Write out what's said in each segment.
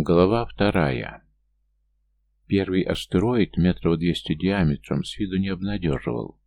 Глава вторая. Первый астероид метров 200 диаметром с виду не обнадеживал.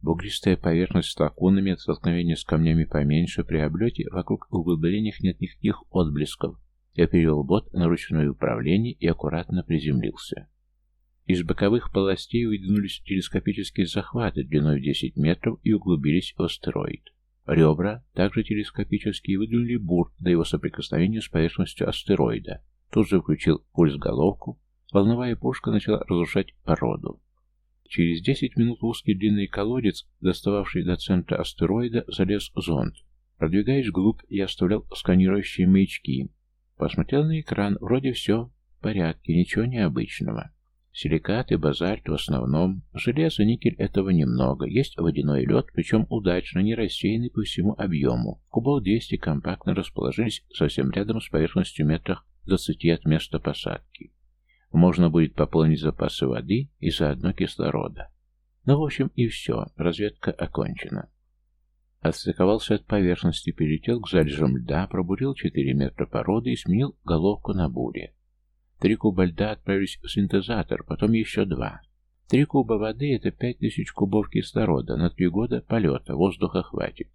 Бугристая поверхность с лакунами от столкновения с камнями поменьше, при облете вокруг углублениях нет никаких отблесков. Я перевел бот на ручное управление и аккуратно приземлился. Из боковых полостей выдвинулись телескопические захваты длиной в 10 метров и углубились в астероид. Ребра, также телескопические, выдвинули бур до его соприкосновения с поверхностью астероида, Тут же включил пульс-головку. Волновая пушка начала разрушать породу. Через 10 минут в узкий длинный колодец, достававший до центра астероида, залез зонд. Продвигаясь вглубь, я оставлял сканирующие маячки. Посмотрел на экран, вроде все в порядке, ничего необычного. Силикаты, базальт в основном. Железо, никель этого немного. Есть водяной лед, причем удачно, не рассеянный по всему объему. Кубов 200 компактно расположились совсем рядом с поверхностью метрах 20 от места посадки. Можно будет пополнить запасы воды и заодно кислорода. Ну, в общем, и все. Разведка окончена. Отстыковался от поверхности, перелетел к залежам льда, пробурил 4 метра породы и сменил головку на буре. Три куба льда отправились в синтезатор, потом еще два. Три куба воды — это пять тысяч кубов кислорода, на три года полета, воздуха хватит.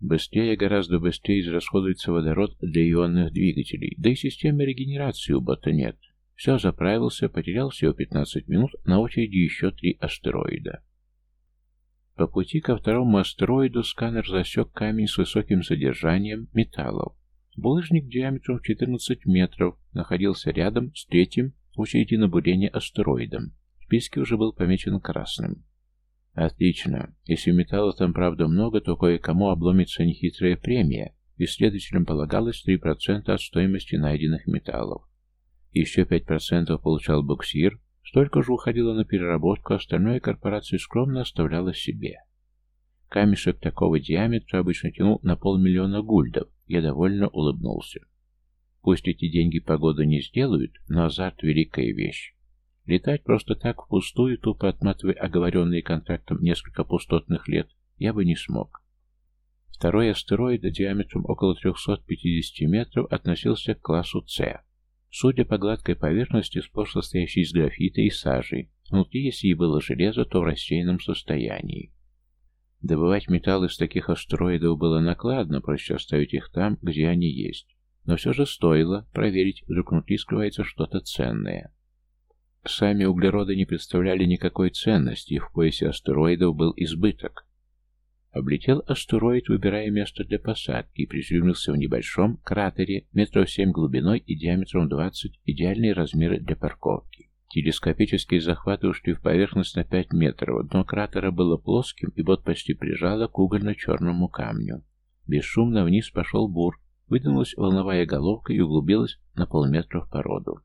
Быстрее, гораздо быстрее израсходуется водород для ионных двигателей, да и системы регенерации у бота нет. Все, заправился, потерял всего 15 минут, на очереди еще три астероида. По пути ко второму астероиду сканер засек камень с высоким содержанием металлов. Булыжник диаметром в 14 метров находился рядом с третьим в очереди на бурение астероидом. В списке уже был помечен красным. Отлично. Если металла там правда много, то кое-кому обломится нехитрая премия. Исследователям полагалось 3% от стоимости найденных металлов. Еще 5% получал буксир, столько же уходило на переработку, остальное корпорация скромно оставляла себе. Камешек такого диаметра обычно тянул на полмиллиона гульдов. Я довольно улыбнулся. Пусть эти деньги погода не сделают, но азарт — великая вещь. Летать просто так впустую, тупо отматывая оговоренные контрактом несколько пустотных лет, я бы не смог. Второй астероид диаметром около 350 метров относился к классу С. Судя по гладкой поверхности, сплошь состоящей из графита и сажи, внутри, если и было железо, то в рассеянном состоянии. Добывать металл из таких астероидов было накладно, проще оставить их там, где они есть. Но все же стоило проверить, вдруг внутри скрывается что-то ценное. Сами углероды не представляли никакой ценности, и в поясе астероидов был избыток. Облетел астероид, выбирая место для посадки, и приземлился в небольшом кратере, метров семь глубиной и диаметром 20, идеальные размеры для парковки. Телескопические захваты ушли в поверхность на 5 метров, дно кратера было плоским, и бот почти прижало к угольно-черному камню. Бесшумно вниз пошел бур, выдвинулась волновая головка и углубилась на полметра в породу.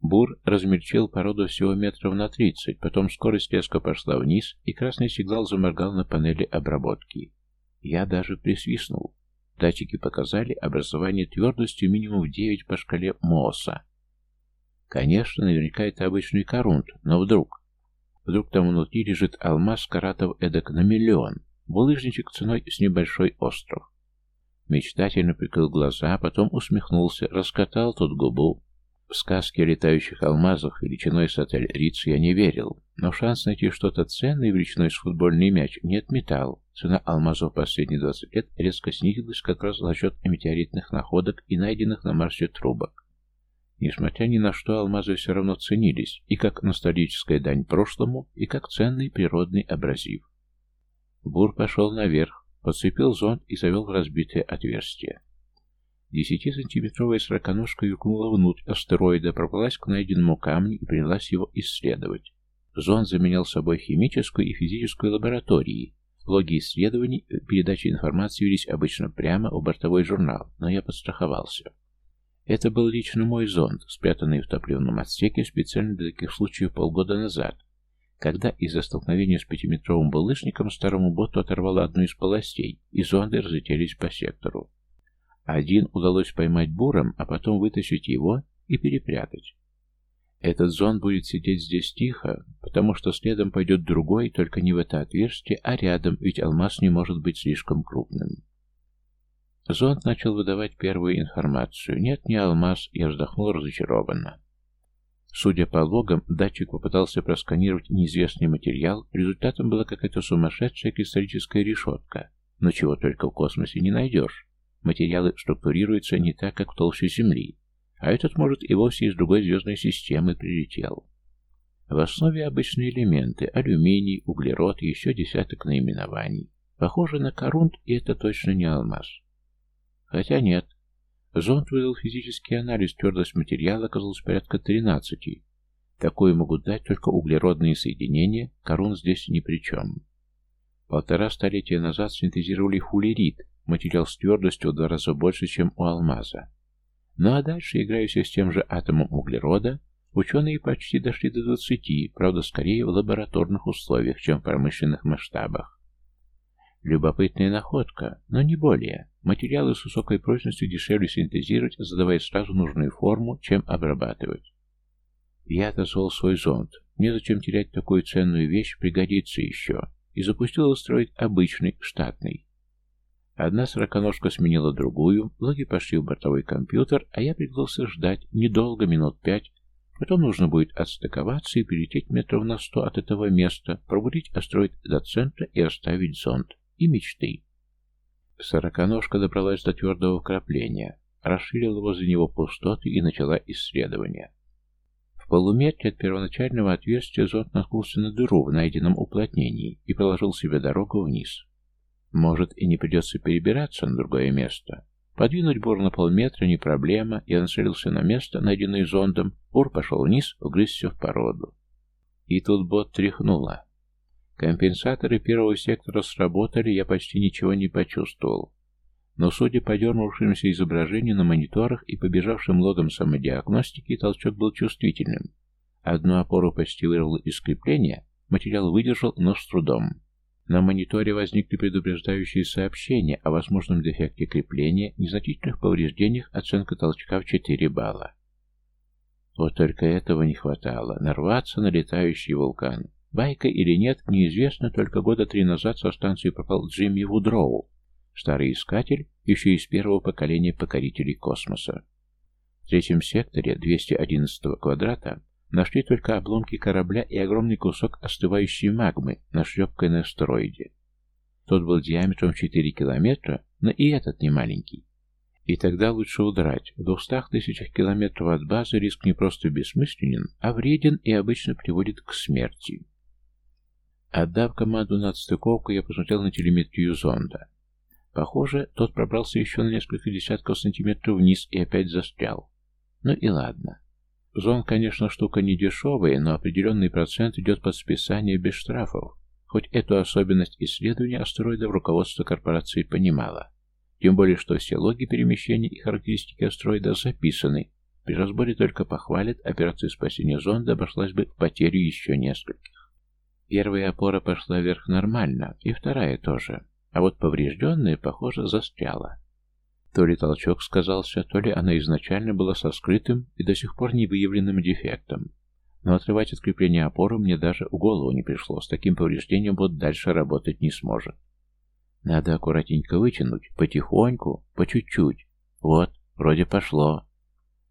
Бур размельчил породу всего метров на тридцать, потом скорость резко пошла вниз, и красный сигнал заморгал на панели обработки. Я даже присвистнул. Датчики показали образование твердостью минимум в 9 по шкале Мооса. Конечно, наверняка это обычный корунт, но вдруг... Вдруг там внутри лежит алмаз каратов эдак на миллион, булыжничек ценой с небольшой остров. Мечтательно прикрыл глаза, потом усмехнулся, раскатал тут губу, в сказки о летающих алмазах величиной с отель Риц я не верил, но шанс найти что-то ценное величиной с футбольный мяч нет металл. Цена алмазов последние 20 лет резко снизилась как раз за счет метеоритных находок и найденных на Марсе трубок. Несмотря ни на что, алмазы все равно ценились, и как ностальгическая дань прошлому, и как ценный природный абразив. Бур пошел наверх, подцепил зонт и завел в разбитое отверстие. Десятисантиметровая сороконожка юркнула внутрь астероида, пробралась к найденному камню и принялась его исследовать. Зонд заменял собой химическую и физическую лаборатории. Логи исследований и передачи информации велись обычно прямо в бортовой журнал, но я подстраховался. Это был лично мой зонд, спрятанный в топливном отсеке специально для таких случаев полгода назад, когда из-за столкновения с пятиметровым булыжником старому боту оторвало одну из полостей, и зонды разлетелись по сектору. Один удалось поймать буром, а потом вытащить его и перепрятать. Этот зон будет сидеть здесь тихо, потому что следом пойдет другой, только не в это отверстие, а рядом, ведь алмаз не может быть слишком крупным. Зонд начал выдавать первую информацию. Нет, не алмаз, я вздохнул разочарованно. Судя по логам, датчик попытался просканировать неизвестный материал, результатом была какая-то сумасшедшая кристаллическая решетка. Но чего только в космосе не найдешь. Материалы структурируются не так, как в толще Земли, а этот, может, и вовсе из другой звездной системы прилетел. В основе обычные элементы – алюминий, углерод и еще десяток наименований. Похоже на корунт, и это точно не алмаз. Хотя нет, Зонд выдал физический анализ, твердость материала оказалась порядка 13. Такое могут дать только углеродные соединения, корун здесь ни при чем. Полтора столетия назад синтезировали фуллерит, материал с твердостью в два раза больше, чем у алмаза. Ну а дальше, играясь с тем же атомом углерода, ученые почти дошли до 20, правда скорее в лабораторных условиях, чем в промышленных масштабах. Любопытная находка, но не более. Материалы с высокой прочностью дешевле синтезировать, задавая сразу нужную форму, чем обрабатывать. Я отозвал свой зонд. Мне зачем терять такую ценную вещь, пригодится еще. И запустил его строить обычный, штатный. Одна сороконожка сменила другую, логи пошли в бортовой компьютер, а я пригнулся ждать недолго, минут пять. Потом нужно будет отстыковаться и перелететь метров на сто от этого места, пробудить астероид до центра и оставить зонд и мечты. Сороконожка добралась до твердого вкрапления, расширила возле него пустоты и начала исследование. В полуметре от первоначального отверстия зонд наткнулся на дыру в найденном уплотнении и проложил себе дорогу вниз. Может, и не придется перебираться на другое место. Подвинуть бур на полметра не проблема, я нацелился на место, найденное зондом, бур пошел вниз, угрызся в породу. И тут бот тряхнуло. Компенсаторы первого сектора сработали, я почти ничего не почувствовал. Но, судя по дернувшимся изображению на мониторах и побежавшим логам самодиагностики, толчок был чувствительным. Одну опору почти вырвало из крепления, материал выдержал, но с трудом. На мониторе возникли предупреждающие сообщения о возможном дефекте крепления, незначительных повреждениях, оценка толчка в 4 балла. Вот только этого не хватало — нарваться на летающий вулкан. Байка или нет, неизвестно, только года три назад со станции пропал Джимми Вудроу, старый искатель, еще из первого поколения покорителей космоса. В третьем секторе 211 квадрата нашли только обломки корабля и огромный кусок остывающей магмы, нашлепкой на астероиде. Тот был диаметром 4 километра, но и этот не маленький. И тогда лучше удрать. В двухстах тысячах километров от базы риск не просто бессмысленен, а вреден и обычно приводит к смерти. Отдав команду на отстыковку, я посмотрел на телеметрию зонда. Похоже, тот пробрался еще на несколько десятков сантиметров вниз и опять застрял. Ну и ладно. Зонд, конечно, штука не дешевая, но определенный процент идет под списание без штрафов. Хоть эту особенность исследования астероидов руководство корпорации понимало. Тем более, что все логи перемещения и характеристики астероида записаны. При разборе только похвалят, операция спасения зонда обошлась бы в потерю еще нескольких. Первая опора пошла вверх нормально, и вторая тоже. А вот поврежденная, похоже, застряла. То ли толчок сказался, то ли она изначально была со скрытым и до сих пор не выявленным дефектом. Но отрывать от крепления опоры мне даже в голову не пришло. С таким повреждением вот дальше работать не сможет. Надо аккуратненько вытянуть, потихоньку, по чуть-чуть. Вот, вроде пошло.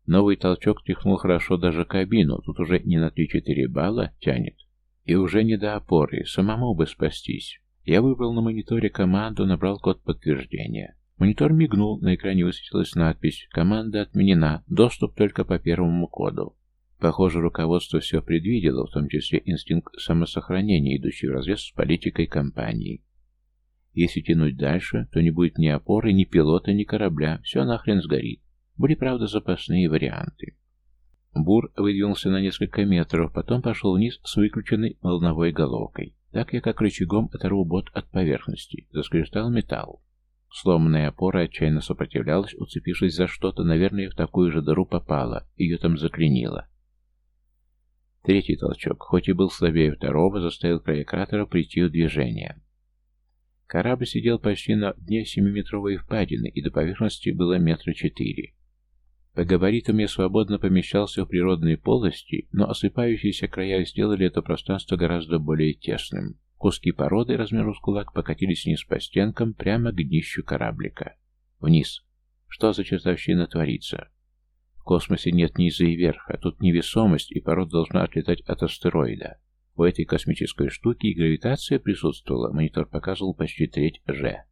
Новый толчок тряхнул хорошо даже кабину, тут уже не на 3-4 балла тянет. И уже не до опоры, самому бы спастись. Я выбрал на мониторе команду, набрал код подтверждения. Монитор мигнул, на экране высветилась надпись «Команда отменена, доступ только по первому коду». Похоже, руководство все предвидело, в том числе инстинкт самосохранения, идущий вразрез с политикой компании. Если тянуть дальше, то не будет ни опоры, ни пилота, ни корабля, все нахрен сгорит. Были, правда, запасные варианты. Бур выдвинулся на несколько метров, потом пошел вниз с выключенной волновой головкой. Так я как рычагом оторву бот от поверхности. Заскрежетал металл. Сломанная опора отчаянно сопротивлялась, уцепившись за что-то, наверное, в такую же дыру попала, ее там заклинило. Третий толчок, хоть и был слабее второго, заставил края кратера прийти в движение. Корабль сидел почти на дне семиметровой впадины, и до поверхности было метра четыре. По габаритам я свободно помещался в природной полости, но осыпающиеся края сделали это пространство гораздо более тесным. Куски породы размером с кулак покатились вниз по стенкам прямо к днищу кораблика. Вниз. Что за чертовщина творится? В космосе нет низа и верха, тут невесомость, и пород должна отлетать от астероида. У этой космической штуки и гравитация присутствовала, монитор показывал почти треть Ж.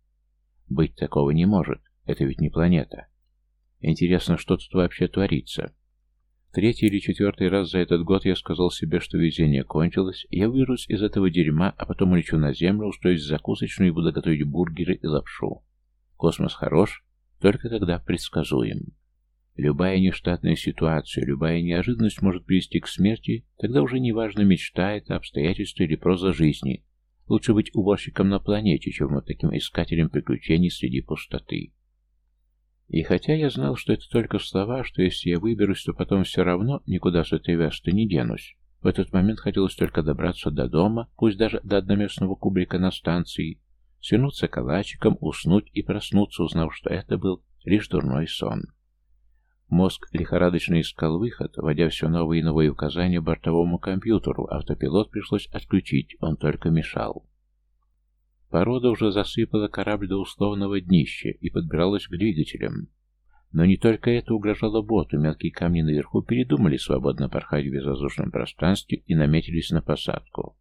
Быть такого не может, это ведь не планета. Интересно, что тут вообще творится? Третий или четвертый раз за этот год я сказал себе, что везение кончилось, я вырвусь из этого дерьма, а потом улечу на землю, устроюсь в закусочную и буду готовить бургеры и лапшу. Космос хорош, только когда предсказуем. Любая нештатная ситуация, любая неожиданность может привести к смерти, тогда уже не важно, мечта это, обстоятельства или проза жизни. Лучше быть уборщиком на планете, чем вот таким искателем приключений среди пустоты. И хотя я знал, что это только слова, что если я выберусь, то потом все равно никуда с этой весты не денусь, в этот момент хотелось только добраться до дома, пусть даже до одноместного кубрика на станции, свернуться калачиком, уснуть и проснуться, узнав, что это был лишь дурной сон. Мозг лихорадочно искал выход, вводя все новые и новые указания бортовому компьютеру. Автопилот пришлось отключить, он только мешал. Порода уже засыпала корабль до условного днища и подбиралась к двигателям. Но не только это угрожало боту, мелкие камни наверху передумали свободно порхать в безвоздушном пространстве и наметились на посадку.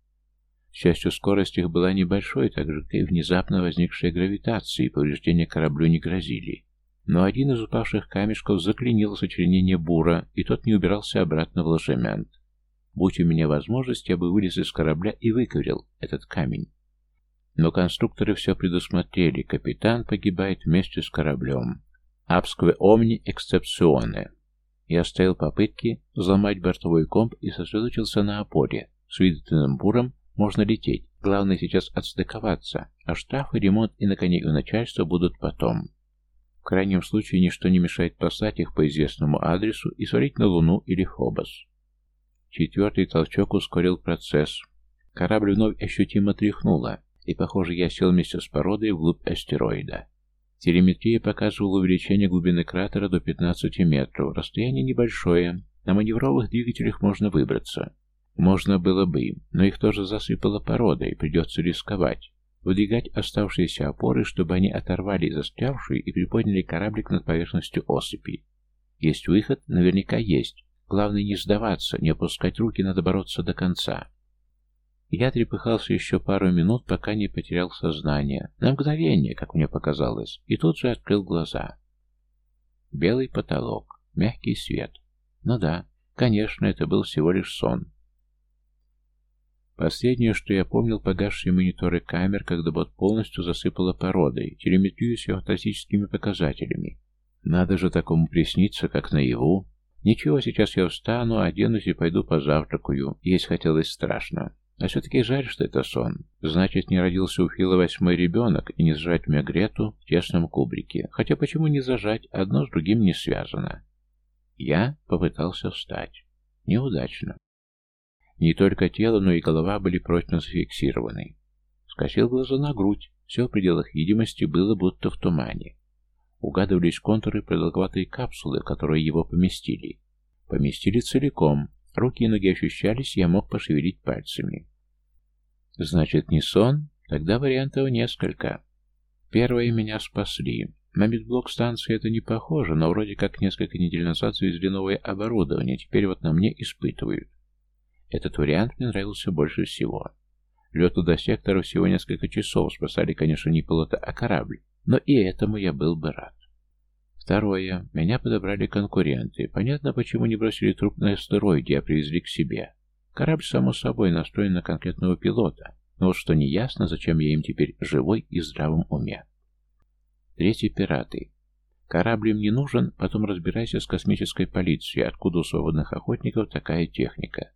К счастью, скорость их была небольшой, так же, как и внезапно возникшая гравитация, и повреждения кораблю не грозили. Но один из упавших камешков заклинил сочленение бура, и тот не убирался обратно в ложемент. Будь у меня возможность, я бы вылез из корабля и выковырял этот камень. Но конструкторы все предусмотрели. Капитан погибает вместе с кораблем. Абскве омни эксцепционе. Я оставил попытки взломать бортовой комп и сосредоточился на опоре. С выдатным буром можно лететь. Главное сейчас отстыковаться, а штрафы, ремонт и, наконец, у начальства будут потом. В крайнем случае ничто не мешает послать их по известному адресу и свалить на Луну или Фобос. Четвертый толчок ускорил процесс. Корабль вновь ощутимо тряхнуло, и, похоже, я сел вместе с породой вглубь астероида. Телеметрия показывала увеличение глубины кратера до 15 метров. Расстояние небольшое. На маневровых двигателях можно выбраться. Можно было бы, но их тоже засыпало породой, придется рисковать. Выдвигать оставшиеся опоры, чтобы они оторвали застрявшую и приподняли кораблик над поверхностью осыпи. Есть выход? Наверняка есть. Главное не сдаваться, не опускать руки, надо бороться до конца. Я трепыхался еще пару минут, пока не потерял сознание. На мгновение, как мне показалось, и тут же открыл глаза. Белый потолок, мягкий свет. Ну да, конечно, это был всего лишь сон. Последнее, что я помнил, погасшие мониторы камер, когда бот полностью засыпало породой, телеметрию с фантастическими показателями. Надо же такому присниться, как наяву. Ничего, сейчас я встану, оденусь и пойду позавтракаю. Есть хотелось страшно. А все-таки жаль, что это сон. Значит, не родился у Фила восьмой ребенок и не зажать мне Грету в тесном кубрике. Хотя почему не зажать? Одно с другим не связано. Я попытался встать. Неудачно. Не только тело, но и голова были прочно зафиксированы. Скосил глаза на грудь. Все в пределах видимости было будто в тумане. Угадывались контуры продолговатой капсулы, в которые его поместили. Поместили целиком. Руки и ноги ощущались, я мог пошевелить пальцами. Значит, не сон? Тогда вариантов несколько. Первое меня спасли. На медблок станции это не похоже, но вроде как несколько недель назад завезли новое оборудование, теперь вот на мне испытывают. Этот вариант мне нравился больше всего. Лету до сектора всего несколько часов, спасали, конечно, не пилота, а корабль, но и этому я был бы рад. Второе. Меня подобрали конкуренты. Понятно, почему не бросили труп на астероиде, а привезли к себе. Корабль, само собой, настроен на конкретного пилота. Но вот что неясно, зачем я им теперь живой и здравом уме. Третье. Пираты. Корабль им не нужен, потом разбирайся с космической полицией, откуда у свободных охотников такая техника.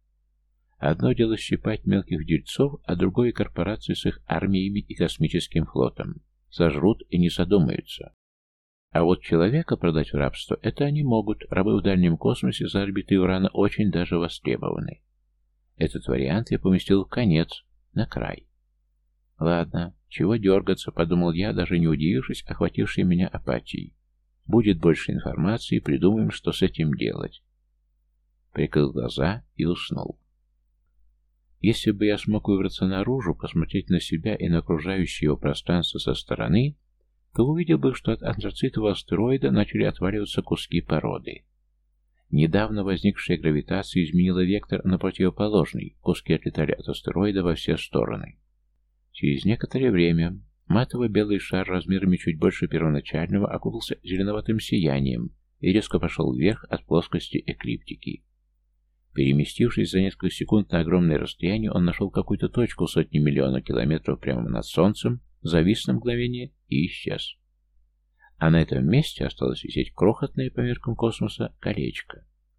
Одно дело щипать мелких дельцов, а другое — корпорации с их армиями и космическим флотом. Сожрут и не задумаются. А вот человека продать в рабство — это они могут. Рабы в дальнем космосе за орбитой Урана очень даже востребованы. Этот вариант я поместил в конец, на край. Ладно, чего дергаться, подумал я, даже не удивившись охватившей меня апатией. Будет больше информации, придумаем, что с этим делать. Прикрыл глаза и уснул. Если бы я смог выбраться наружу, посмотреть на себя и на окружающее его пространство со стороны, то увидел бы, что от антрацитового астероида начали отваливаться куски породы. Недавно возникшая гравитация изменила вектор на противоположный, куски отлетали от астероида во все стороны. Через некоторое время матово-белый шар размерами чуть больше первоначального окутался зеленоватым сиянием и резко пошел вверх от плоскости эклиптики. Переместившись за несколько секунд на огромное расстояние, он нашел какую-то точку сотни миллионов километров прямо над Солнцем, завис на мгновение и исчез. А на этом месте осталось висеть крохотное по меркам космоса колечко.